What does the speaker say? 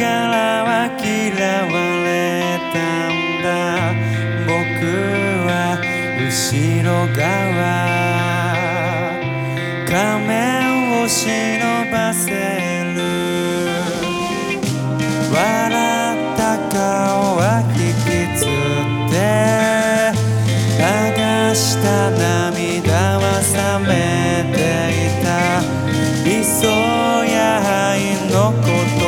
からは嫌われたんだ。僕は後ろ側仮面を忍ばせる。笑った顔は引きつって流した涙は冷めていた。磯や灰のこと